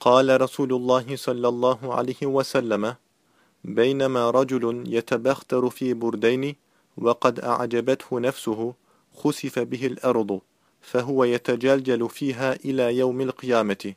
قال رسول الله صلى الله عليه وسلم بينما رجل يتبختر في بردين وقد أعجبته نفسه خسف به الأرض فهو يتجلجل فيها إلى يوم القيامة.